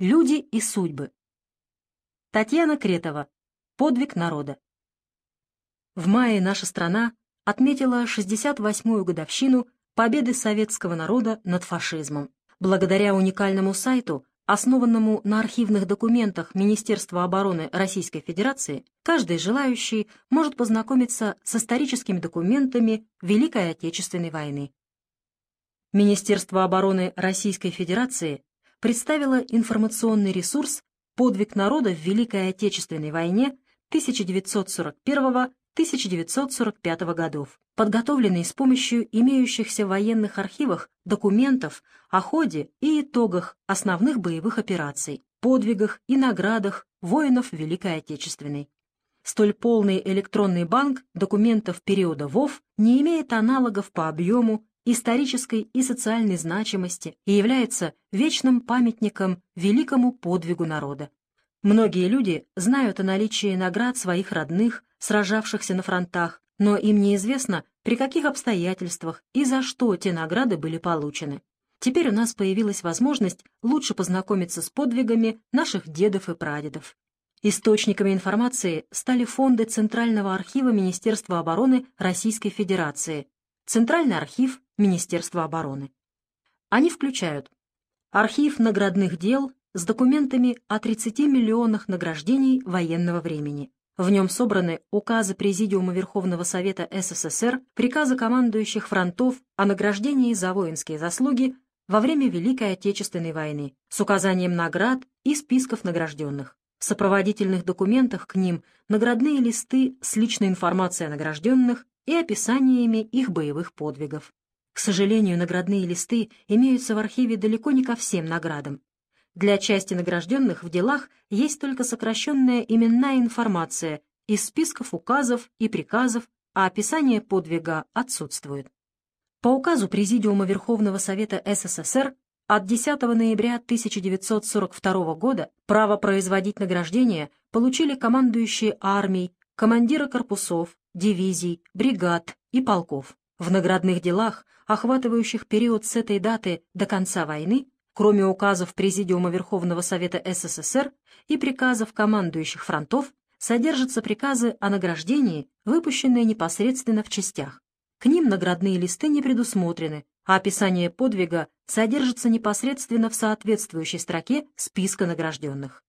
Люди и судьбы. Татьяна Кретова. Подвиг народа. В мае наша страна отметила 68-ю годовщину победы советского народа над фашизмом. Благодаря уникальному сайту, основанному на архивных документах Министерства обороны Российской Федерации, каждый желающий может познакомиться с историческими документами Великой Отечественной войны. Министерство обороны Российской Федерации представило информационный ресурс «Подвиг народа в Великой Отечественной войне 1941-1945 годов», подготовленный с помощью имеющихся в военных архивах документов о ходе и итогах основных боевых операций, подвигах и наградах воинов Великой Отечественной. Столь полный электронный банк документов периода ВОВ не имеет аналогов по объему исторической и социальной значимости и является вечным памятником великому подвигу народа. Многие люди знают о наличии наград своих родных, сражавшихся на фронтах, но им неизвестно, при каких обстоятельствах и за что те награды были получены. Теперь у нас появилась возможность лучше познакомиться с подвигами наших дедов и прадедов. Источниками информации стали фонды Центрального архива Министерства обороны Российской Федерации, Центральный архив Министерства обороны. Они включают архив наградных дел с документами о 30 миллионах награждений военного времени. В нем собраны указы Президиума Верховного Совета СССР, приказы командующих фронтов о награждении за воинские заслуги во время Великой Отечественной войны с указанием наград и списков награжденных. В сопроводительных документах к ним наградные листы с личной информацией о награжденных и описаниями их боевых подвигов. К сожалению, наградные листы имеются в архиве далеко не ко всем наградам. Для части награжденных в делах есть только сокращенная именная информация из списков указов и приказов, а описание подвига отсутствует. По указу Президиума Верховного Совета СССР от 10 ноября 1942 года право производить награждения получили командующие армией, командиры корпусов, дивизий, бригад и полков. В наградных делах, охватывающих период с этой даты до конца войны, кроме указов Президиума Верховного Совета СССР и приказов командующих фронтов, содержатся приказы о награждении, выпущенные непосредственно в частях. К ним наградные листы не предусмотрены, а описание подвига содержится непосредственно в соответствующей строке списка награжденных.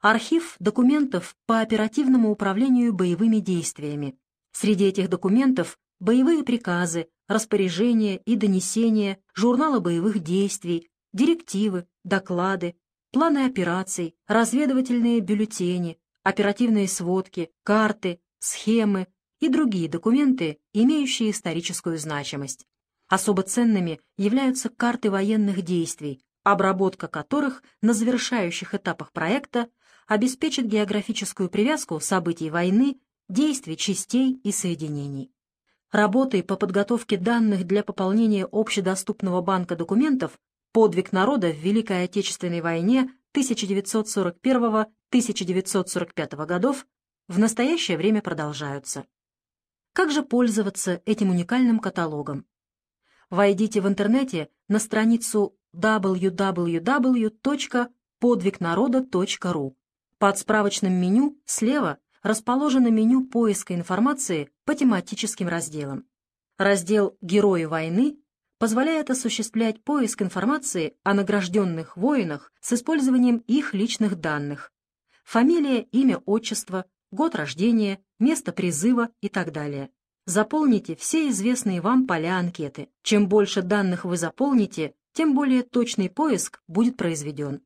Архив документов по оперативному управлению боевыми действиями. Среди этих документов боевые приказы, распоряжения и донесения, журналы боевых действий, директивы, доклады, планы операций, разведывательные бюллетени, оперативные сводки, карты, схемы и другие документы, имеющие историческую значимость. Особо ценными являются карты военных действий, обработка которых на завершающих этапах проекта обеспечит географическую привязку событий войны, действий частей и соединений. Работой по подготовке данных для пополнения общедоступного банка документов «Подвиг народа в Великой Отечественной войне 1941-1945 годов» в настоящее время продолжаются. Как же пользоваться этим уникальным каталогом? Войдите в интернете на страницу www.подвигнарода.ру под справочным меню слева расположено меню поиска информации по тематическим разделам. Раздел «Герои войны» позволяет осуществлять поиск информации о награжденных воинах с использованием их личных данных. Фамилия, имя, отчество, год рождения, место призыва и так далее. Заполните все известные вам поля анкеты. Чем больше данных вы заполните, тем более точный поиск будет произведен.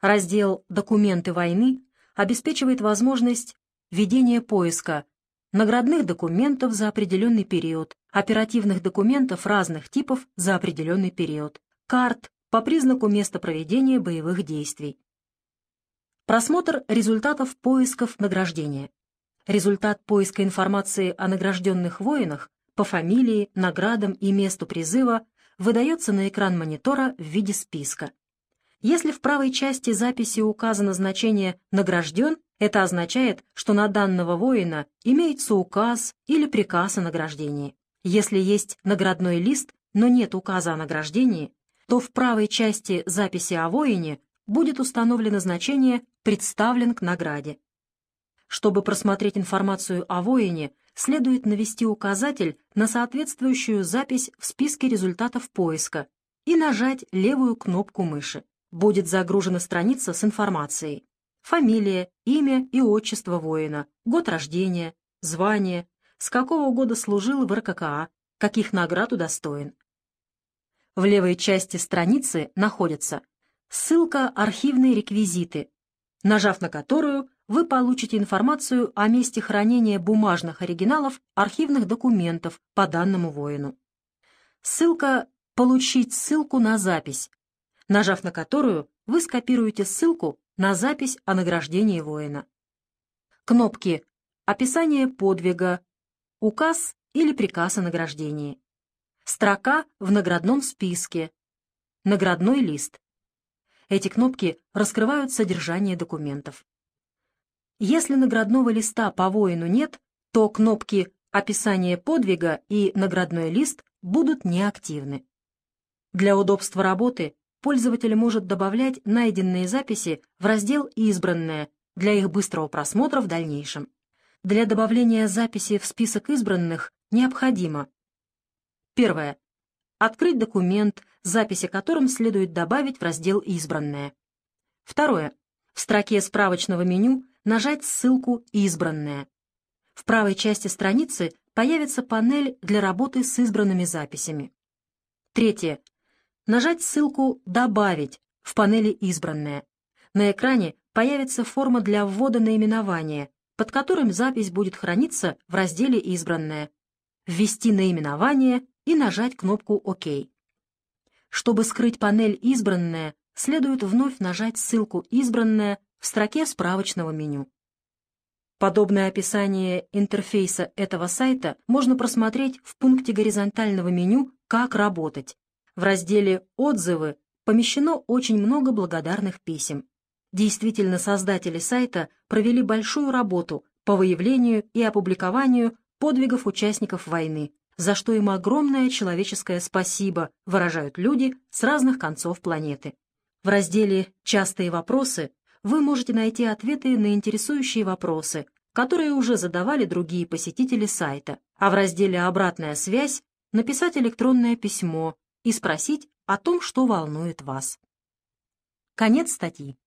Раздел «Документы войны» обеспечивает возможность ведения поиска наградных документов за определенный период, оперативных документов разных типов за определенный период, карт по признаку места проведения боевых действий. Просмотр результатов поисков награждения. Результат поиска информации о награжденных воинах по фамилии, наградам и месту призыва выдается на экран монитора в виде списка. Если в правой части записи указано значение «награжден», это означает, что на данного воина имеется указ или приказ о награждении. Если есть наградной лист, но нет указа о награждении, то в правой части записи о воине будет установлено значение «представлен к награде». Чтобы просмотреть информацию о воине, следует навести указатель на соответствующую запись в списке результатов поиска и нажать левую кнопку мыши. Будет загружена страница с информацией. Фамилия, имя и отчество воина, год рождения, звание, с какого года служил в РККА, каких наград удостоен. В левой части страницы находится ссылка «Архивные реквизиты», нажав на которую вы получите информацию о месте хранения бумажных оригиналов архивных документов по данному воину. Ссылка «Получить ссылку на запись», нажав на которую вы скопируете ссылку на запись о награждении воина. Кнопки «Описание подвига», «Указ» или «Приказ о награждении». Строка в наградном списке. Наградной лист. Эти кнопки раскрывают содержание документов. Если наградного листа по воину нет, то кнопки «Описание подвига» и «Наградной лист» будут неактивны. Для удобства работы пользователь может добавлять найденные записи в раздел «Избранное» для их быстрого просмотра в дальнейшем. Для добавления записи в список избранных необходимо Первое. Открыть документ, записи которым следует добавить в раздел «Избранное». Второе. В строке справочного меню нажать ссылку «Избранное». В правой части страницы появится панель для работы с избранными записями. Третье. Нажать ссылку «Добавить» в панели «Избранное». На экране появится форма для ввода наименования, под которым запись будет храниться в разделе «Избранное». Ввести наименование и нажать кнопку «Ок». Чтобы скрыть панель «Избранное», следует вновь нажать ссылку «Избранное» в строке справочного меню. Подобное описание интерфейса этого сайта можно просмотреть в пункте горизонтального меню «Как работать». В разделе «Отзывы» помещено очень много благодарных писем. Действительно, создатели сайта провели большую работу по выявлению и опубликованию подвигов участников войны, за что им огромное человеческое спасибо выражают люди с разных концов планеты. В разделе «Частые вопросы» вы можете найти ответы на интересующие вопросы, которые уже задавали другие посетители сайта, а в разделе «Обратная связь» написать электронное письмо и спросить о том, что волнует вас. Конец статьи.